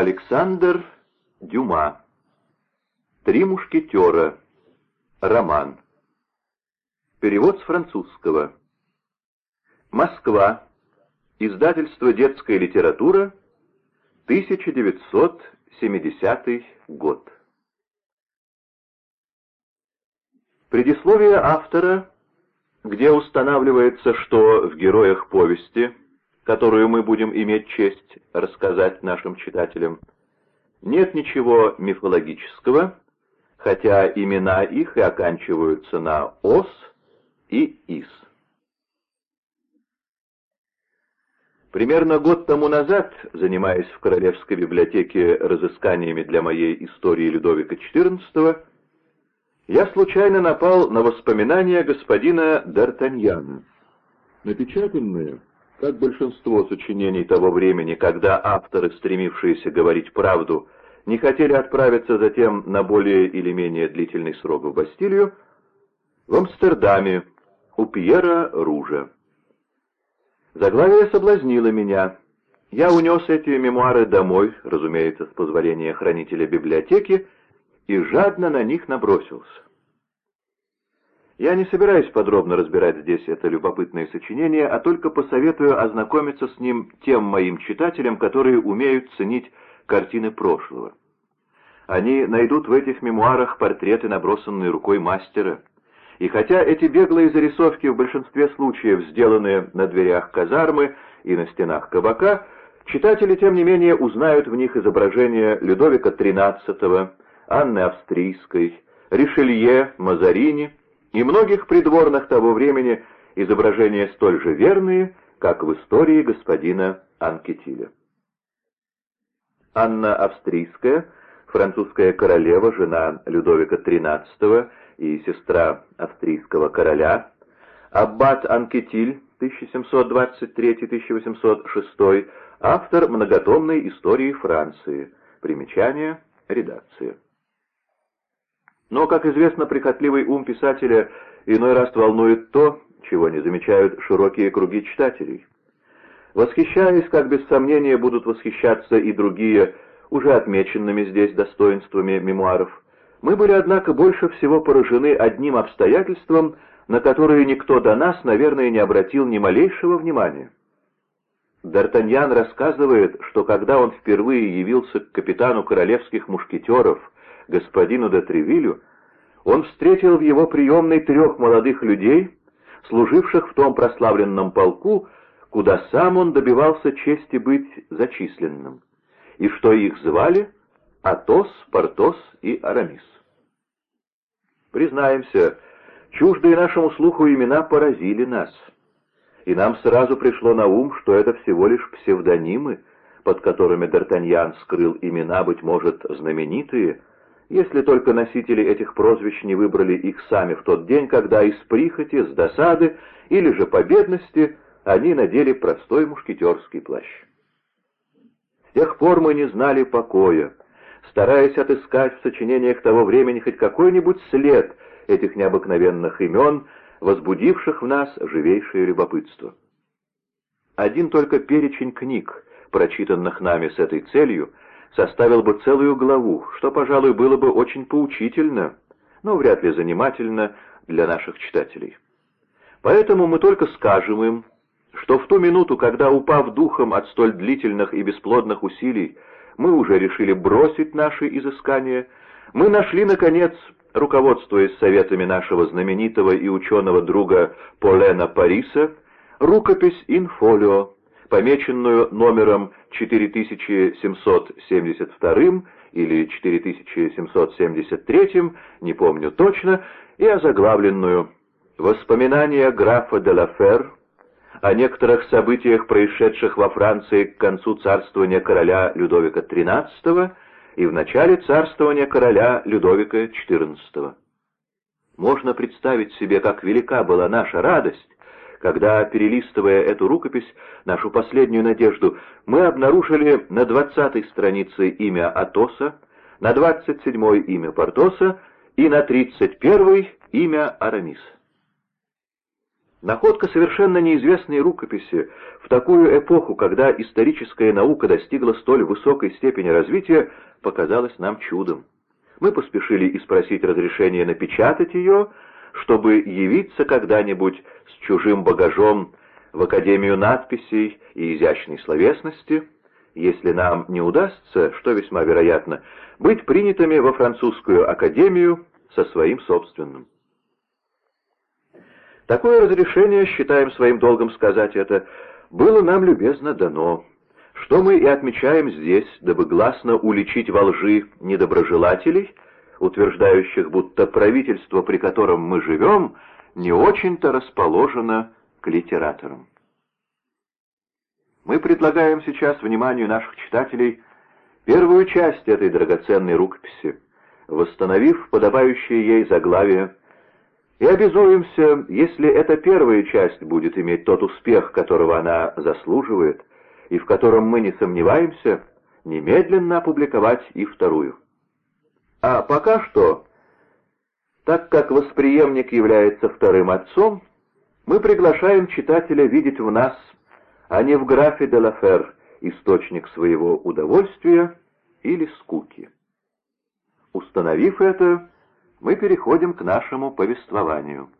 Александр Дюма. Три мушкетера. Роман. Перевод с французского. Москва. Издательство «Детская литература», 1970 год. Предисловие автора, где устанавливается, что в героях повести, которую мы будем иметь честь рассказать нашим читателям, нет ничего мифологического, хотя имена их и оканчиваются на «ос» и «ис». Примерно год тому назад, занимаясь в Королевской библиотеке разысканиями для моей истории Людовика XIV, я случайно напал на воспоминания господина Д'Артаньяна. Напечатанные, как большинство сочинений того времени, когда авторы, стремившиеся говорить правду, не хотели отправиться затем на более или менее длительный срок в Бастилию, в Амстердаме у Пьера Ружа. Заглавие соблазнило меня. Я унес эти мемуары домой, разумеется, с позволения хранителя библиотеки, и жадно на них набросился. Я не собираюсь подробно разбирать здесь это любопытное сочинение, а только посоветую ознакомиться с ним тем моим читателям, которые умеют ценить картины прошлого. Они найдут в этих мемуарах портреты, набросанные рукой мастера. И хотя эти беглые зарисовки в большинстве случаев сделаны на дверях казармы и на стенах кабака, читатели, тем не менее, узнают в них изображения Людовика XIII, Анны Австрийской, Ришелье, Мазарини и многих придворных того времени изображения столь же верные, как в истории господина Анкетиля. Анна Австрийская, французская королева, жена Людовика XIII и сестра австрийского короля, аббат Анкетиль, 1723-1806, автор многотомной истории Франции. Примечание, редакция. Но, как известно, прихотливый ум писателя иной раз волнует то, чего не замечают широкие круги читателей. Восхищаясь, как без сомнения будут восхищаться и другие, уже отмеченными здесь достоинствами мемуаров, мы были, однако, больше всего поражены одним обстоятельством, на которое никто до нас, наверное, не обратил ни малейшего внимания. Д'Артаньян рассказывает, что когда он впервые явился к капитану королевских мушкетеров, господину де Тревилю, он встретил в его приемной трех молодых людей, служивших в том прославленном полку, куда сам он добивался чести быть зачисленным, и что их звали? Атос, Портос и Арамис. Признаемся, чуждые нашему слуху имена поразили нас, и нам сразу пришло на ум, что это всего лишь псевдонимы, под которыми Д'Артаньян скрыл имена, быть может, знаменитые, если только носители этих прозвищ не выбрали их сами в тот день, когда из прихоти, с досады или же по бедности они надели простой мушкетерский плащ. С тех пор мы не знали покоя, стараясь отыскать в сочинениях того времени хоть какой-нибудь след этих необыкновенных имен, возбудивших в нас живейшее любопытство. Один только перечень книг, прочитанных нами с этой целью, составил бы целую главу, что, пожалуй, было бы очень поучительно, но вряд ли занимательно для наших читателей. Поэтому мы только скажем им, что в ту минуту, когда, упав духом от столь длительных и бесплодных усилий, мы уже решили бросить наши изыскания, мы нашли, наконец, руководствуясь советами нашего знаменитого и ученого друга Полена Париса, рукопись «Инфолио», помеченную номером 4772 или 4773, не помню точно, и озаглавленную «Воспоминания графа де Лафер о некоторых событиях, происшедших во Франции к концу царствования короля Людовика XIII и в начале царствования короля Людовика XIV». Можно представить себе, как велика была наша радость, когда, перелистывая эту рукопись, нашу последнюю надежду, мы обнаружили на двадцатой странице имя Атоса, на двадцать седьмой имя Портоса и на тридцать первой имя Арамиса. Находка совершенно неизвестной рукописи в такую эпоху, когда историческая наука достигла столь высокой степени развития, показалась нам чудом. Мы поспешили и спросить разрешения напечатать ее, чтобы явиться когда-нибудь с чужим багажом в Академию надписей и изящной словесности, если нам не удастся, что весьма вероятно, быть принятыми во французскую академию со своим собственным. Такое разрешение, считаем своим долгом сказать это, было нам любезно дано, что мы и отмечаем здесь, дабы гласно уличить во лжи недоброжелателей, утверждающих, будто правительство, при котором мы живем, не очень-то расположено к литераторам. Мы предлагаем сейчас вниманию наших читателей первую часть этой драгоценной рукописи, восстановив подобающее ей заглавие и обязуемся, если эта первая часть будет иметь тот успех, которого она заслуживает, и в котором мы не сомневаемся, немедленно опубликовать и вторую. А пока что, так как восприемник является вторым отцом, мы приглашаем читателя видеть в нас, а не в графе де Лафер, источник своего удовольствия или скуки. Установив это, мы переходим к нашему повествованию.